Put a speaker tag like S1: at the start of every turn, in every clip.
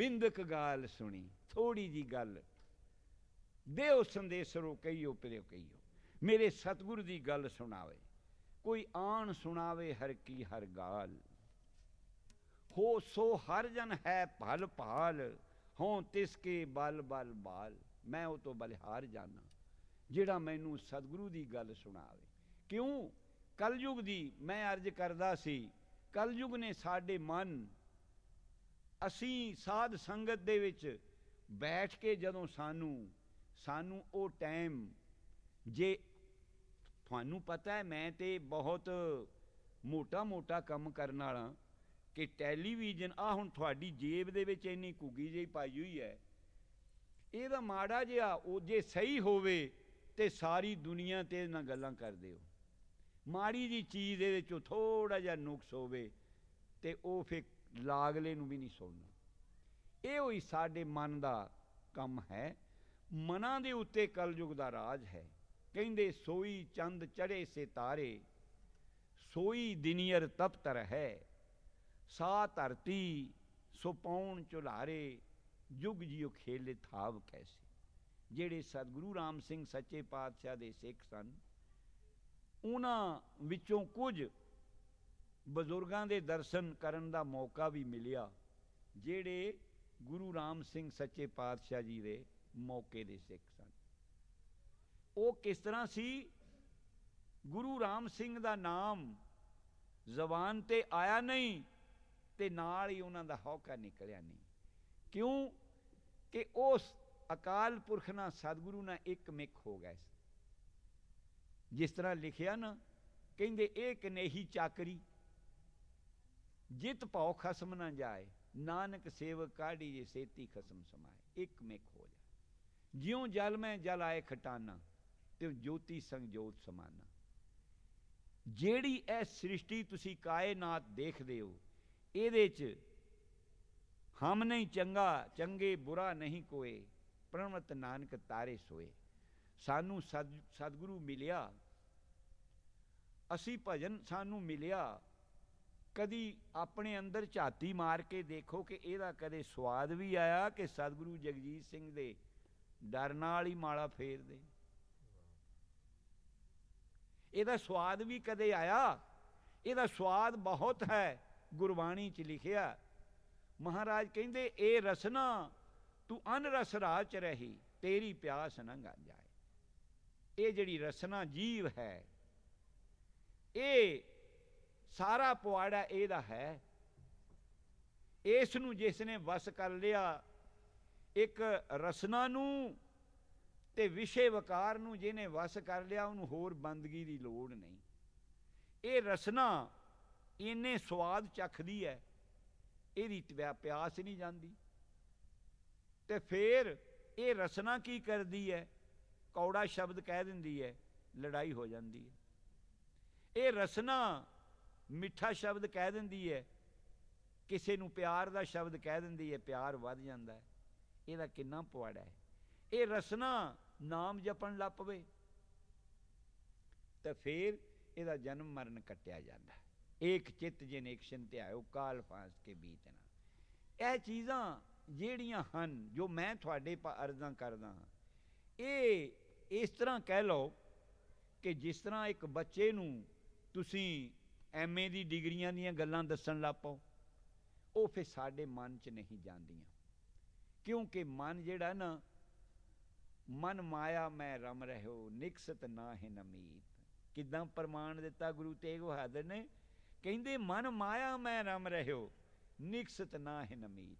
S1: ਬਿੰਦਕ ਗਾਲ ਸੁਣੀ ਥੋੜੀ ਜੀ ਗੱਲ। ਦੇਉ ਸੰਦੇਸਰੋ ਕਈਓ ਪਿਰਿਓ ਕਈਓ ਮੇਰੇ ਸਤਿਗੁਰ ਦੀ ਗੱਲ ਸੁਣਾਵੇ। ਕੋਈ ਆਣ ਸੁਣਾਵੇ ਹਰ ਕੀ ਹਰ ਗਾਲ। ਹੋ ਸੋ ਹਰ ਜਨ ਹੈ ਭਲ ਭਾਲ ਹੋਂ ਤਿਸ ਕੇ ਬਲ ਬਲ ਬਾਲ। ਮੈਂ ਉਹ ਤੋਂ ਬਲਿਹਾਰ ਜਾਣਾ ਜਿਹੜਾ ਮੈਨੂੰ ਸਤਿਗੁਰੂ ਦੀ ਗੱਲ ਸੁਣਾਵੇ। ਕਿਉਂ? ਕਲਯੁਗ ਦੀ ਮੈਂ ਅਰਜ਼ ਕਰਦਾ ਸੀ, ਕਲਯੁਗ ਨੇ ਸਾਡੇ ਮਨ ਅਸੀਂ ਸਾਧ ਸੰਗਤ ਦੇ ਵਿੱਚ ਬੈਠ ਕੇ ਜਦੋਂ ਸਾਨੂੰ ਸਾਨੂੰ ਉਹ ਟਾਈਮ, ਜੇ ਤੁਹਾਨੂੰ ਪਤਾ ਹੈ, ਮੈਂ ਤੇ ਬਹੁਤ ਮੋਟਾ ਮੋਟਾ ਕੰਮ ਕਰਨ ਵਾਲਾ ਕਿ ਟੈਲੀਵਿਜ਼ਨ ਆ ਹੁਣ ਤੁਹਾਡੀ ਜੇਬ ਦੇ ਵਿੱਚ ਇੰਨੀ ਕੁਗੀ ਜਿਹੀ ਪਾਈ ਹੋਈ ਹੈ, ਇਹਦਾ ਮਾੜਾ ਜਿਹਾ ਉਹ ਜੇ ਸਹੀ ਹੋਵੇ ਤੇ ਸਾਰੀ ਦੁਨੀਆ ਤੇ ਨਾ ਗੱਲਾਂ ਕਰਦੇ ਹੋ ਮਾੜੀ ਜੀ ਚੀਜ਼ ਦੇ ਵਿੱਚੋਂ ਥੋੜਾ ਜਿਹਾ ਨੁਕਸ ਹੋਵੇ ਤੇ ਉਹ ਫਿਰ ਲਾਗਲੇ ਨੂੰ ਵੀ ਨਹੀਂ ਸੁਣਨਾ। ਇਹ ਹੋਈ ਸਾਡੇ ਮਨ ਦਾ ਕੰਮ ਹੈ। ਮਨਾਂ ਦੇ ਉੱਤੇ ਕਲਯੁਗ ਦਾ ਰਾਜ ਹੈ। ਕਹਿੰਦੇ, ਸੋਈ ਚੰਦ ਚੜੇ ਸਿਤਾਰੇ ਸੋਈ ਦਿਨੀਅਰ ਤਪਤਰ ਹੈ। ਸਾ ਧਰਤੀ, ਸੋ ਪੌਣ ਚੁਲਾਰੇ ਜੁਗ ਜਿਉ ਖੇਲੇ ਥਾਵ ਕੈਸੇ। ਜਿਹੜੇ ਸਤਿਗੁਰੂ ਰਾਮ ਸਿੰਘ ਸੱਚੇ ਪਾਤਸ਼ਾਹ ਦੇ ਸਿੱਖ ਸਨ, ਉਹਨਾਂ ਵਿੱਚੋਂ ਕੁਝ ਬਜ਼ੁਰਗਾਂ ਦੇ ਦਰਸ਼ਨ ਕਰਨ ਦਾ ਮੌਕਾ ਵੀ ਮਿਲਿਆ, ਜਿਹੜੇ ਗੁਰੂ ਰਾਮ ਸਿੰਘ ਸੱਚੇ ਪਾਤਸ਼ਾਹ ਜੀ ਦੇ ਮੌਕੇ ਦੇ ਸਿੱਖ ਸਨ। ਉਹ ਕਿਸ ਤਰ੍ਹਾਂ ਸੀ? ਗੁਰੂ ਰਾਮ ਸਿੰਘ ਦਾ ਨਾਮ ਜ਼ਬਾਨ ਤੇ ਆਇਆ ਨਹੀਂ ਤੇ ਨਾਲ ਹੀ ਉਹਨਾਂ ਦਾ ਹੌਕਾ ਨਿਕਲਿਆ ਨਹੀਂ। ਕਿਉਂ? ਕਿ ਉਸ ਅਕਾਲ ਪੁਰਖ ਨਾਲ ਸਤਿਗੁਰੂ ਨਾਲ ਇੱਕ ਮਿਕ ਹੋ ਗਏ ਜਿਸ ਤਰ੍ਹਾਂ ਲਿਖਿਆ ਨਾ, ਕਹਿੰਦੇ ਇਹ ਕਨੇਹੀ ਚਾਕਰੀ। ਜਿਤ ਭਉ ਖਸਮ ਨਾ ਜਾਏ। ਨਾਨਕ ਸੇਵਕ ਕਾਢੀ ਜੇ ਸੇਤੀ ਖਸਮ ਸਮਾਏ। ਇੱਕ ਮਿਕ ਹੋ ਜਾ। ਜਿਉ ਜਲ ਮੈਂ ਜਲ ਆਏ ਖਟਾਨਾ, ਤੇ ਜੋਤੀ ਸੰਗ ਜੋਤ ਸਮਾਨਾ। ਜਿਹੜੀ ਇਹ ਸ੍ਰਿਸ਼ਟੀ ਤੁਸੀਂ ਕਾਇਨਾਤ ਦੇਖਦੇ ਹੋ, ਇਹਦੇ 'ਚ ਹਮ ਨਹੀਂ ਚੰਗਾ, ਚੰਗੇ ਬੁਰਾ ਨਹੀਂ ਕੋਏ। ਪ੍ਰਣਵਤ ਨਾਨਕ ਤਾਰੇ ਸੋਏ। ਸਾਨੂੰ ਸਤਿਗੁਰੂ ਮਿਲਿਆ। ਅਸੀਂ ਭਜਨ ਸਾਨੂੰ ਮਿਲਿਆ। ਕਦੀ ਆਪਣੇ ਅੰਦਰ ਝਾਤੀ ਮਾਰ ਕੇ ਦੇਖੋ ਕਿ ਇਹਦਾ ਕਦੇ ਸਵਾਦ ਵੀ ਆਇਆ ਕਿ ਸਤਿਗੁਰੂ ਜਗਜੀਤ ਸਿੰਘ ਦੇ ਡਰ ਨਾਲ ਹੀ ਮਾਲਾ ਫੇਰਦੇ। ਇਹਦਾ ਸਵਾਦ ਵੀ ਕਦੇ ਆਇਆ, ਇਹਦਾ ਸਵਾਦ ਬਹੁਤ ਹੈ, ਗੁਰਬਾਣੀ 'ਚ ਲਿਖਿਆ। ਮਹਾਰਾਜ ਕਹਿੰਦੇ, ਇਹ ਰਸਨਾ ਤੂੰ ਅਨ ਰਸ ਰਾਜ ਚ ਰਹੀ, ਤੇਰੀ ਪਿਆਸ ਨਾ ਜਾਏ। ਇਹ ਜਿਹੜੀ ਰਸਨਾ ਜੀਵ ਹੈ, ਇਹ ਸਾਰਾ ਪੁਆੜਾ ਇਹਦਾ ਹੈ। ਇਸ ਨੂੰ ਜਿਸ ਨੇ ਵਸ ਕਰ ਲਿਆ, ਇੱਕ ਰਸਨਾ ਨੂੰ ਤੇ ਵਿਸ਼ੇ ਵਕਾਰ ਨੂੰ ਜਿਹਨੇ ਵਸ ਕਰ ਲਿਆ, ਉਹਨੂੰ ਹੋਰ ਬੰਦਗੀ ਦੀ ਲੋੜ ਨਹੀਂ। ਇਹ ਰਸਨਾ ਇੰਨੇ ਸਵਾਦ ਚੱਖਦੀ ਹੈ, ਇਹਦੀ ਪਿਆਸ ਨਹੀਂ ਜਾਂਦੀ। ਤੇ ਫੇਰ ਇਹ ਰਸਨਾ ਕੀ ਕਰਦੀ ਹੈ? ਕੌੜਾ ਸ਼ਬਦ ਕਹਿ ਦਿੰਦੀ ਹੈ, ਲੜਾਈ ਹੋ ਜਾਂਦੀ ਹੈ। ਇਹ ਰਸਨਾ ਮਿੱਠਾ ਸ਼ਬਦ ਕਹਿ ਦਿੰਦੀ ਹੈ, ਕਿਸੇ ਨੂੰ ਪਿਆਰ ਦਾ ਸ਼ਬਦ ਕਹਿ ਦਿੰਦੀ ਹੈ, ਪਿਆਰ ਵੱਧ ਜਾਂਦਾ ਹੈ। ਇਹਦਾ ਕਿੰਨਾ ਪਵਾੜਾ ਹੈ। ਇਹ ਰਸਨਾ ਨਾਮ ਜਪਣ ਲੱਗ ਪਵੇ, ਤਾਂ ਫੇਰ ਇਹਦਾ ਜਨਮ ਮਰਨ ਕੱਟਿਆ ਜਾਂਦਾ ਏਕ ਚਿੱਤ ਜਿਨ ਤੇ ਆਇਓ ਕਾਲ ਫਾਂਸ ਕੇ ਬੀਤਨਾ ਇਹ ਚੀਜ਼ਾਂ ਜਿਹੜੀਆਂ ਹਨ, ਜੋ ਮੈਂ ਤੁਹਾਡੇ ਪਾ ਅਰਜ਼ਾਂ ਕਰਦਾ ਹਾਂ, ਇਹ ਇਸ ਤਰ੍ਹਾਂ ਕਹਿ ਲਓ ਕਿ ਜਿਸ ਤਰ੍ਹਾਂ ਇੱਕ ਬੱਚੇ ਨੂੰ ਤੁਸੀਂ ਐਮਏ ਦੀ ਡਿਗਰੀਆਂ ਦੀਆਂ ਗੱਲਾਂ ਦੱਸਣ ਲੱਪੋ ਉਹ ਫਿਰ ਸਾਡੇ ਮਨ 'ਚ ਨਹੀਂ ਜਾਂਦੀਆਂ। ਕਿਉਂਕਿ ਮਨ ਜਿਹੜਾ ਨਾ, ਮਨ ਮਾਇਆ ਮੈਂ ਰਮ ਰਹਿਓ, ਨਿਕਸਤ ਨਾ ਹੈ ਨਮੀਤ ਕਿਦਾਂ ਪ੍ਰਮਾਣ ਦਿੱਤਾ ਗੁਰੂ ਤੇਗ ਬਹਾਦਰ ਨੇ? ਕਹਿੰਦੇ, ਮਨ ਮਾਇਆ ਮੈਂ ਰਮ ਰਹਿਓ, ਨਿਕਸਤ ਨਾ ਹੈ ਨਮੀਤ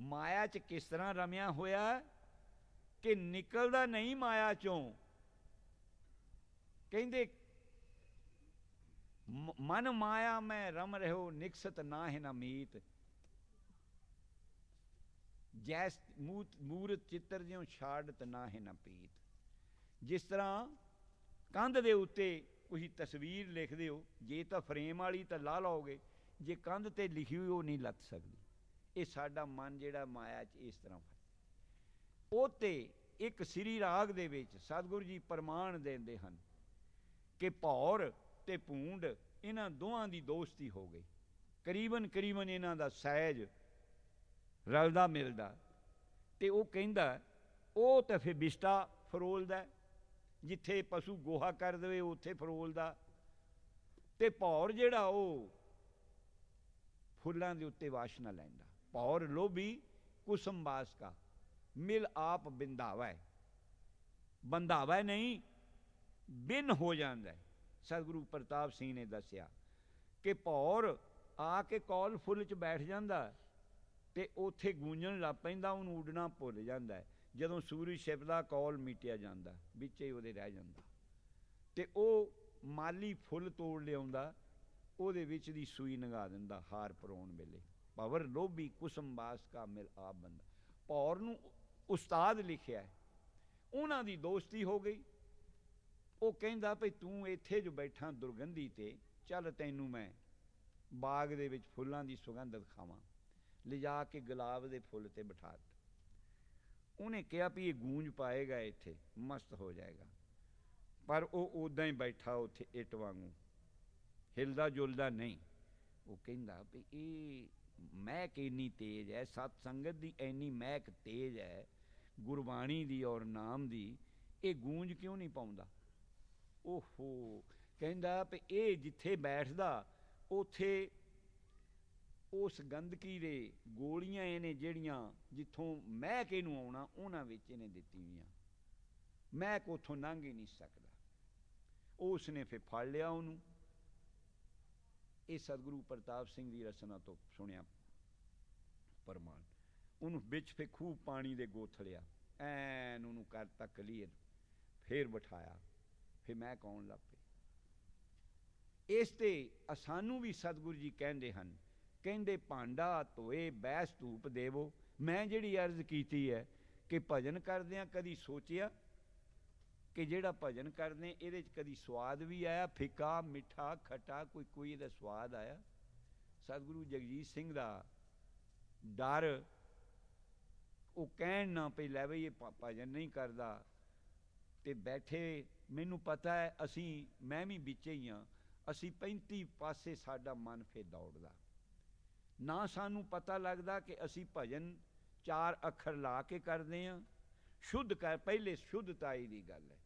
S1: ਮਾਇਆ 'ਚ ਕਿਸ ਤਰ੍ਹਾਂ ਰਮਿਆ ਹੋਇਆ? ਕਿ ਨਿਕਲਦਾ ਨਹੀਂ ਮਾਇਆ 'ਚੋਂ। ਕਹਿੰਦੇ ਮਨ ਮਾਇਆ ਮੈਂ ਰਮ ਰਹੋ, ਨਿਕਸਤ ਨਾ ਹੈ ਨਾ ਮੀਤ। ਜੈਸ ਮੂਤ, ਮੂਰਤ ਚਿੱਤਰ ਜਿਉ ਛਾੜਤ ਨਾ ਹੈ ਨਾ ਪੀਤ। ਜਿਸ ਤਰ੍ਹਾਂ ਕੰਧ ਦੇ ਉੱਤੇ ਕੋਈ ਤਸਵੀਰ ਲਿਖਦੇ ਹੋ ਜੇ ਤਾਂ ਫਰੇਮ ਵਾਲੀ ਤਾਂ ਲਾ ਲਾਓਗੇ, ਜੇ ਕੰਧ ਤੇ ਲਿਖੀ ਹੋਈ ਉਹ ਨਹੀਂ ਲੱਤ ਸਕਦੀ। ਇਹ ਸਾਡਾ ਮਨ ਜਿਹੜਾ ਮਾਇਆ 'ਚ ਇਸ ਤਰ੍ਹਾਂ ਉਹ ਤੇ ਇੱਕ ਸ੍ਰੀ ਰਾਗ ਦੇ ਵਿੱਚ ਸਤਿਗੁਰੂ ਜੀ ਪ੍ਰਮਾਣ ਦਿੰਦੇ ਹਨ ਕਿ ਭੌਰ ਤੇ ਭੂੰਡ ਇਹਨਾਂ ਦੋਹਾਂ ਦੀ ਦੋਸਤੀ ਹੋ ਗਈ। ਕਰੀਬਨ ਕਰੀਬਨ ਇਹਨਾਂ ਦਾ ਸਹਿਜ ਰਲਦਾ ਮਿਲਦਾ। ਤੇ ਉਹ ਕਹਿੰਦਾ, ਉਹ ਤਾਂ ਫਿਰ ਬਿਸ਼ਟਾ ਫਰੋਲਦਾ ਜਿੱਥੇ ਪਸ਼ੂ ਗੋਹਾ ਕਰ ਦੇਵੇ, ਉੱਥੇ ਫਰੋਲਦਾ ਤੇ ਭੌਰ ਜਿਹੜਾ ਉਹ ਫੁੱਲਾਂ ਦੇ ਉੱਤੇ ਵਾਸ਼ਨਾ ਲੈਂਦਾ। ਭੌਰ ਲੋਭੀ ਕੁਸਮ ਬਾਸ ਕਾ ਮਿਲ ਆਪ ਬਿੰਦਾਵਾ। ਹੈ ਬੰਦਾਵਾ ਨਹੀਂ, ਬਿਨ ਹੋ ਜਾਂਦਾ ਹੈ। ਸਤਿਗੁਰੂ ਪ੍ਰਤਾਪ ਸਿੰਘ ਨੇ ਦੱਸਿਆ ਕਿ ਭੌਰ ਆ ਕੇ ਕੌਲ ਫੁੱਲ 'ਚ ਬੈਠ ਜਾਂਦਾ ਤੇ ਉੱਥੇ ਗੂੰਜਣ ਲੱਗ ਪੈਂਦਾ, ਉਹਨੂੰ ਉੱਡਣਾ ਭੁੱਲ ਜਾਂਦਾ ਜਦੋਂ ਸੂਰਜ ਛਿਪਦਾ, ਕੌਲ ਮਿਟਿਆ ਜਾਂਦਾ, ਵਿੱਚ ਹੀ ਉਹਦੇ ਰਹਿ ਜਾਂਦਾ। ਤੇ ਉਹ ਮਾਲੀ ਫੁੱਲ ਤੋੜ ਲਿਆਉਂਦਾ, ਉਹਦੇ ਵਿੱਚ ਦੀ ਸੂਈ ਨਗਾ ਦਿੰਦਾ, ਹਾਰ ਪਰੋਣ ਵੇਲੇ। ਪਵਰ ਲੋਭੀ ਕੁਸਮ ਬਾਸ ਕਾ ਮਿਲ ਆਪ ਬੰਦਾ। ਪੌਰ ਨੂੰ ਉਸਤਾਦ ਲਿਖਿਆ ਉਹਨਾਂ ਦੀ ਦੋਸਤੀ ਹੋ ਗਈ। ਉਹ ਕਹਿੰਦਾ ਭਈ ਤੂੰ ਇੱਥੇ ਜੋ ਬੈਠਾ ਦੁਰਗੰਧੀ ਤੇ, ਚੱਲ ਤੈਨੂੰ ਮੈਂ ਬਾਗ ਦੇ ਵਿੱਚ ਫੁੱਲਾਂ ਦੀ ਸੁਗੰਧ ਦਿਖਾਵਾਂ। ਲਿਜਾ ਕੇ ਗੁਲਾਬ ਦੇ ਫੁੱਲ ਤੇ ਬਿਠਾ ਉਹਨੇ ਕਿਹਾ ਵੀ ਇਹ ਗੂੰਜ ਪਾਏਗਾ ਇੱਥੇ, ਮਸਤ ਹੋ ਜਾਏਗਾ। ਪਰ ਉਹ ਉਦਾਂ ਹੀ ਬੈਠਾ ਉੱਥੇ ਇੱਟ ਵਾਂਗੂ। ਹਿਲਦਾ ਜੁਲਦਾ ਨਹੀਂ। ਉਹ ਕਹਿੰਦਾ ਵੀ ਇਹ ਮਹਿਕ ਇੰਨੀ ਤੇਜ਼ ਹੈ, ਸਤ ਸੰਗਤ ਦੀ ਇੰਨੀ ਮਹਿਕ ਤੇਜ਼ ਹੈ, ਗੁਰਬਾਣੀ ਦੀ ਔਰ ਨਾਮ ਦੀ, ਇਹ ਗੂੰਜ ਕਿਉਂ ਨਹੀਂ ਪਾਉਂਦਾ? ਓਹੋ, ਕਹਿੰਦਾ ਵੀ ਇਹ ਜਿੱਥੇ ਬੈਠਦਾ, ਉਥੇ ਉਸ ਗੰਦਗੀ ਦੇ ਗੋਲੀਆਂ ਇਹਨੇ ਜਿਹੜੀਆਂ ਜਿੱਥੋਂ ਮਹਿਕ ਇਹਨੂੰ ਆਉਣਾ, ਉਹਨਾਂ ਵਿੱਚ ਇਹਨੇ ਦਿੱਤੀ ਹੋਈਆਂ। ਮਹਿਕ ਉਥੋਂ ਲੰਘ ਹੀ ਨਹੀਂ ਸਕਦਾ। ਉਸ ਨੇ ਫਿਰ ਫੜ ਲਿਆ ਉਹਨੂੰ। ਇਹ ਸਤਿਗੁਰੂ ਪ੍ਰਤਾਪ ਸਿੰਘ ਦੀ ਰਚਨਾ ਤੋਂ ਸੁਣਿਆ ਪਰਮਾਨ ਉਹਨੂੰ ਵਿੱਚ ਫੇ ਖੂਬ ਪਾਣੀ ਦੇ ਗੋਥਲਿਆ ਐਨ ਉਹਨੂੰ ਕਰਤਾ ਕਲੀਅਰ ਫੇਰ ਬਿਠਾਇਆ। ਫਿਰ ਮੈਂ ਕੌਣ ਲੱਗ ਪਈ ਇਸ ਤੇ ਸਾਨੂੰ ਵੀ ਸਤਿਗੁਰੂ ਜੀ ਕਹਿੰਦੇ ਹਨ, ਕਹਿੰਦੇ, ਭਾਂਡਾ ਧੋਏ ਬੈਸ ਧੂਪ ਦੇਵੋ। ਮੈਂ ਜਿਹੜੀ ਅਰਜ਼ ਕੀਤੀ ਹੈ ਕਿ ਭਜਨ ਕਰਦਿਆਂ ਕਦੀ ਸੋਚਿਆ ਕਿ ਜਿਹੜਾ ਭਜਨ ਕਰਦੇ, ਇਹਦੇ ਚ ਕਦੀ ਸਵਾਦ ਵੀ ਆਇਆ? ਫਿੱਕਾ, ਮਿੱਠਾ, ਖੱਟਾ, ਕੋਈ ਕੋਈ ਇਹਦਾ ਸਵਾਦ ਆਇਆ? ਸਤਿਗੁਰੂ ਜਗਜੀਤ ਸਿੰਘ ਦਾ ਡਰ, ਉਹ ਕਹਿਣ ਨਾ ਪਈ ਲੈ ਬਈ, ਇਹ ਭਜਨ ਨਹੀਂ ਕਰਦਾ। ਤੇ ਬੈਠੇ, ਮੈਨੂੰ ਪਤਾ ਹੈ ਅਸੀਂ, ਮੈਂ ਵੀ ਵਿੱਚੇ ਹੀ ਹਾਂ, ਅਸੀਂ 35 ਪਾਸੇ ਸਾਡਾ ਮਨ ਫੇ ਦੌੜਦਾ। ਨਾ ਸਾਨੂੰ ਪਤਾ ਲੱਗਦਾ ਕਿ ਅਸੀਂ ਭਜਨ ਚਾਰ ਅੱਖਰ ਲਾ ਕੇ ਕਰਦੇ ਹਾਂ। ਸ਼ੁੱਧ ਕਰ, ਪਹਿਲੇ ਸ਼ੁੱਧਤਾਈ ਦੀ ਗੱਲ ਹੈ।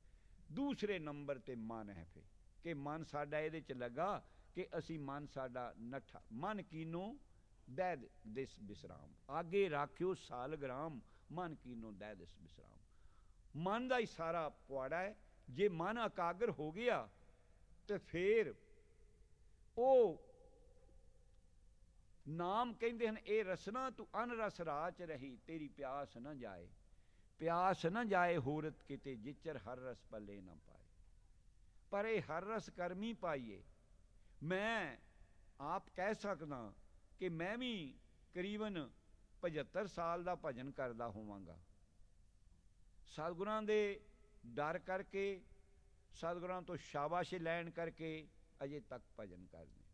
S1: ਦੂਸਰੇ ਨੰਬਰ ਤੇ ਮਨ ਹੈ ਫੇ ਕਿ ਮਨ ਸਾਡਾ ਇਹਦੇ ਚ ਲੱਗਾ ਕਿ ਅਸੀਂ ਮਨ ਸਾਡਾ ਨਠਾ। ਮਨ ਕੀਨੋ ਦੈਦ ਦਿਸ ਬਿਸਰਾਮ। ਆਗੇ ਰਾਖਿਓ ਸਾਲਗ੍ਰਾਮ ਮਨ ਕੀਨੋ ਦੈ ਦਿਸ ਬਿਸਰਾਮ। ਮਨ ਦਾ ਹੀ ਸਾਰਾ ਪੁਆੜਾ ਹੈ। ਜੇ ਮਨ ਇਕਾਗਰ ਹੋ ਗਿਆ, ਤੇ ਫੇਰ ਉਹ ਨਾਮ ਕਹਿੰਦੇ ਹਨ, ਇਹ ਰਸਨਾ ਤੂੰ ਅਨਰਸ ਰਾਚ ਰਹੀ, ਤੇਰੀ ਪਿਆਸ ਨਾ ਜਾਏ। ਪਿਆਸ ਨਾ ਜਾਏ ਹੋਰਤ ਕਿਤੇ ਜਿਚਰ ਹਰ ਰਸ ਪੱਲੇ ਨਾ ਪਾਏ। ਪਰ ਇਹ ਹਰ ਰਸ ਕਰਮੀ ਪਾਈਏ। ਮੈਂ ਆਪ ਕਹਿ ਸਕਦਾ ਕਿ ਮੈਂ ਵੀ ਕਰੀਬਨ 75 ਸਾਲ ਦਾ ਭਜਨ ਕਰਦਾ ਹੋਵਾਂਗਾ। ਸਤਿਗੁਰਾਂ ਦੇ ਡਰ ਕਰਕੇ, ਸਤਿਗੁਰਾਂ ਤੋਂ ਸ਼ਾਬਾਸ਼ ਲੈਣ ਕਰਕੇ ਅਜੇ ਤੱਕ ਭਜਨ ਕਰਦੇ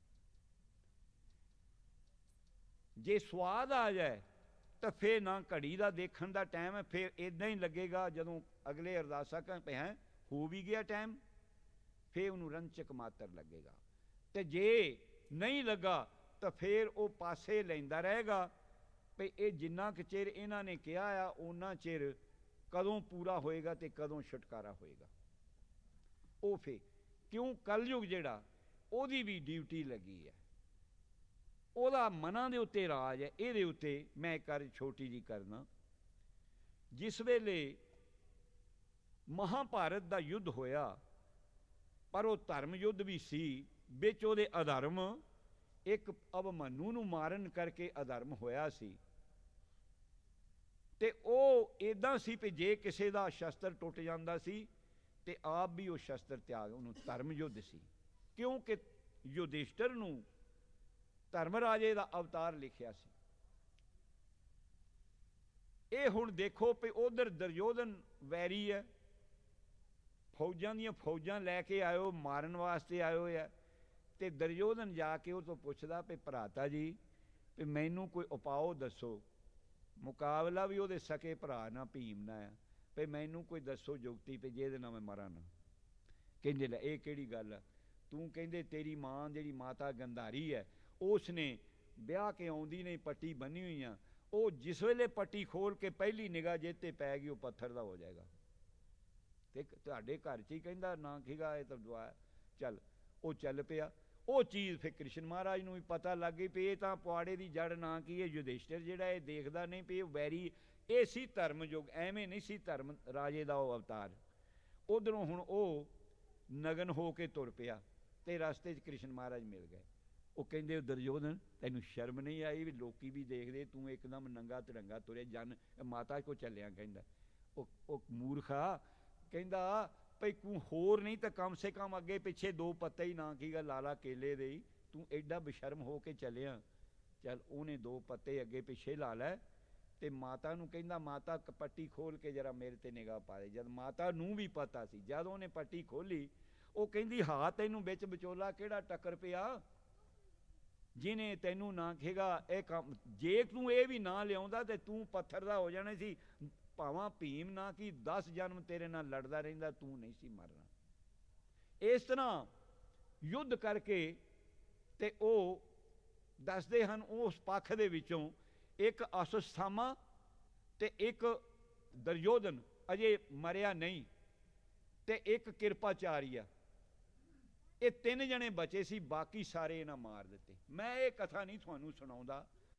S1: ਜੇ ਸਵਾਦ ਆ ਜਾਏ, ਤਾਂ ਫੇਰ ਨਾ ਘੜੀ ਦਾ ਦੇਖਣ ਦਾ ਟਾਈਮ ਹੈ, ਫੇਰ ਇਦਾਂ ਹੀ ਲੱਗੇਗਾ ਜਦੋਂ ਅਗਲੇ ਅਰਦਾਸਾ ਕਰ ਪਏ ਹੈ, ਹੋ ਵੀ ਗਿਆ ਟਾਈਮ, ਫੇਰ ਉਹਨੂੰ ਰੰਚਕ ਮਾਤਰ ਲੱਗੇਗਾ। ਤੇ ਜੇ ਨਹੀਂ ਲੱਗਾ, ਤਾਂ ਫੇਰ ਉਹ ਪਾਸੇ ਲੈਂਦਾ ਰਹੇਗਾ ਵੀ ਇਹ ਜਿੰਨਾ ਕੁ ਚਿਰ ਇਹਨਾਂ ਨੇ ਕਿਹਾ ਆ ਉਹਨਾਂ ਚਿਰ ਕਦੋਂ ਪੂਰਾ ਹੋਏਗਾ ਤੇ ਕਦੋਂ ਛੁਟਕਾਰਾ ਹੋਏਗਾ। ਉਹ ਫੇ ਕਿਉਂ ਕਲਯੁਗ ਜਿਹੜਾ, ਉਹਦੀ ਵੀ ਡਿਊਟੀ ਲੱਗੀ ਹੈ। ਉਹਦਾ ਮਨਾਂ ਦੇ ਉੱਤੇ ਰਾਜ ਹੈ, ਇਹਦੇ ਉੱਤੇ ਮੈਂ ਕਰ ਛੋਟੀ ਜੀ ਕਰਨਾ। ਜਿਸ ਵੇਲੇ ਮਹਾਭਾਰਤ ਦਾ ਯੁੱਧ ਹੋਇਆ, ਪਰ ਉਹ ਧਰਮ ਯੁੱਧ ਵੀ ਸੀ, ਵਿੱਚ ਉਹਦੇ ਅਧਰਮ, ਇੱਕ ਅਵਮਨੂ ਨੂੰ ਮਾਰਨ ਕਰਕੇ ਅਧਰਮ ਹੋਇਆ ਸੀ। ਤੇ ਉਹ ਇਦਾਂ ਸੀ ਕਿ ਜੇ ਕਿਸੇ ਦਾ ਸ਼ਸਤਰ ਟੁੱਟ ਜਾਂਦਾ ਸੀ ਤੇ ਆਪ ਵੀ ਉਹ ਸ਼ਸਤਰ ਤਿਆਗ ਉਹਨੂੰ ਧਰਮ ਯੁੱਧ ਸੀ। ਕਿਉਂਕਿ ਯੁਧਿਸ਼ਟਰ ਨੂੰ ਧਰਮ ਰਾਜੇ ਦਾ ਅਵਤਾਰ ਲਿਖਿਆ ਸੀ। ਇਹ ਹੁਣ ਦੇਖੋ ਕਿ ਉਧਰ ਦੁਰਯੋਧਨ ਵੈਰੀ ਹੈ। ਫੌਜਾਂ ਦੀਆਂ ਫੌਜਾਂ ਲੈ ਕੇ ਆਇਓ, ਮਾਰਨ ਵਾਸਤੇ ਆਇਓ ਹੈ ਤੇ ਦੁਰਯੋਧਨ ਜਾ ਕੇ ਉਹ ਤੋਂ ਪੁੱਛਦਾ ਵੀ ਭਰਾਤਾ ਜੀ, ਵੀ ਮੈਨੂੰ ਕੋਈ ਉਪਾਅ ਦੱਸੋ। ਮੁਕਾਬਲਾ ਵੀ ਉਹਦੇ ਸਕੇ, ਭਰਾ ਨਾਲ ਭੀਮ ਨਾਲ ਆ। ਵੀ ਮੈਨੂੰ ਕੋਈ ਦੱਸੋ ਜੁਗਤੀ ਵੀ ਜਿਹਦੇ ਨਾਲ ਮੈਂ ਮਰਾਂ ਨਾ। ਕਹਿੰਦੇ ਲੈ, ਇਹ ਕਿਹੜੀ ਗੱਲ ਆ? ਤੂੰ ਕਹਿੰਦੇ ਤੇਰੀ ਮਾਂ ਜਿਹੜੀ ਮਾਤਾ ਗੰਧਾਰੀ ਹੈ ਉਸ ਨੇ ਵਿਆਹ ਕੇ ਆਉਂਦੀ ਨਹੀਂ, ਪੱਟੀ ਬੰਨੀ ਹੋਈ ਆ। ਉਹ ਜਿਸ ਵੇਲੇ ਪੱਟੀ ਖੋਲ ਕੇ ਪਹਿਲੀ ਨਿਗਾਹ ਜੇ ਤੇ ਪੈ ਗਈ, ਉਹ ਪੱਥਰ ਦਾ ਹੋ ਜਾਏਗਾ। ਤੇ ਤੁਹਾਡੇ ਘਰ 'ਚ ਹੀ ਕਹਿੰਦਾ, ਨਾ ਖੀਗਾ, ਇਹ ਤਾਂ ਦੁਆ। ਚੱਲ, ਉਹ ਚੱਲ ਪਿਆ। ਉਹ ਚੀਜ਼ ਫਿਰ ਕ੍ਰਿਸ਼ਨ ਮਹਾਰਾਜ ਨੂੰ ਵੀ ਪਤਾ ਲੱਗ ਗਈ ਵੀ ਇਹ ਤਾਂ ਪੁਆੜੇ ਦੀ ਜੜ ਨਾ ਕੀ ਹੈ, ਯੁਧਿਸ਼ਟਰ ਜਿਹੜਾ ਇਹ ਦੇਖਦਾ ਨਹੀਂ ਵੀ ਇਹ ਵੈਰੀ, ਇਹ ਸੀ ਧਰਮਯੁਗ, ਐਵੇਂ ਨਹੀਂ ਸੀ ਧਰਮ ਰਾਜੇ ਦਾ ਉਹ ਅਵਤਾਰ। ਉਧਰੋਂ ਹੁਣ ਉਹ ਨਗਨ ਹੋ ਕੇ ਤੁਰ ਪਿਆ ਤੇ ਰਸਤੇ 'ਚ ਕ੍ਰਿਸ਼ਨ ਮਹਾਰਾਜ ਮਿਲ ਗਏ। ਉਹ ਕਹਿੰਦੇ ਦੁਰਯੋਧਨ, ਤੈਨੂੰ ਸ਼ਰਮ ਨਹੀਂ ਆਈ ਵੀ ਲੋਕੀ ਵੀ ਦੇਖਦੇ, ਤੂੰ ਇੱਕਦਮ ਨੰਗਾ ਤਿਰੰਗਾ ਤੁਰੇ ਜਨ, ਮਾਤਾ ਕੋ ਚੱਲਿਆ ਕਹਿੰਦਾ। ਉਹ ਉਹ ਮੂਰਖਾ ਕਹਿੰਦਾ ਭਈ ਤੂੰ ਹੋਰ ਨਹੀਂ ਤਾਂ ਕਮ ਸੇ ਕਮ ਅੱਗੇ ਪਿੱਛੇ ਦੋ ਪੱਤੇ ਹੀ ਨਾ ਕੀ ਗੱਲ, ਲਾਲਾ ਕੇਲੇ ਦੇ ਹੀ। ਤੂੰ ਐਡਾ ਬਸ਼ਰਮ ਹੋ ਕੇ ਚੱਲਿਆ। ਚੱਲ ਉਹਨੇ ਦੋ ਪੱਤੇ ਅੱਗੇ ਪਿੱਛੇ ਲਾ ਲੈ ਤੇ ਮਾਤਾ ਨੂੰ ਕਹਿੰਦਾ, ਮਾਤਾ ਪੱਟੀ ਖੋਲ ਕੇ ਜਰਾ ਮੇਰੇ ਤੇ ਨਿਗਾਹ ਪਾ ਦੇ। ਜਦ ਮਾਤਾ ਨੂੰ ਵੀ ਪਤਾ ਸੀ, ਜਦ ਉਹਨੇ ਪੱਟੀ ਖੋਲੀ, ਉਹ ਕਹਿੰਦੀ, ਹਾਂ, ਤੈਨੂੰ ਵਿੱਚ ਵਿਚੋਲਾ ਕਿਹੜਾ ਟੱਕਰ ਪਿਆ? ਜਿਹਨੇ ਤੈਨੂੰ ਨਾ ਖੇਗਾ ਇਹ ਕੰਮ, ਜੇ ਤੂੰ ਇਹ ਵੀ ਨਾ ਲਿਆਉਂਦਾ ਤੇ ਤੂੰ ਪੱਥਰ ਦਾ ਹੋ ਜਾਣਾ ਸੀ ਭਾਵਾਂ ਭੀਮ ਨਾ ਕਿ 10 ਜਨਮ ਤੇਰੇ ਨਾਲ ਲੜਦਾ ਰਹਿੰਦਾ, ਤੂੰ ਨਹੀਂ ਸੀ ਮਰਨਾ। ਇਸ ਤਰ੍ਹਾਂ ਯੁੱਧ ਕਰਕੇ ਤੇ ਉਹ ਦੱਸਦੇ ਹਨ, ਉਸ ਪੱਖ ਦੇ ਵਿੱਚੋਂ ਇੱਕ ਅਸੁਸਥਾਮਾ ਤੇ ਇੱਕ ਦੁਰਯੋਧਨ ਅਜੇ ਮਰਿਆ ਨਹੀਂ ਤੇ ਇੱਕ ਕਿਰਪਾਚਾਰੀਆ। ਇਹ ਤਿੰਨ ਜਣੇ ਬਚੇ ਸੀ, ਬਾਕੀ ਸਾਰੇ ਇਹਨਾਂ ਮਾਰ ਦਿੱਤੇ। ਮੈਂ ਇਹ ਕਥਾ ਨਹੀਂ ਤੁਹਾਨੂੰ ਸੁਣਾਉਂਦਾ।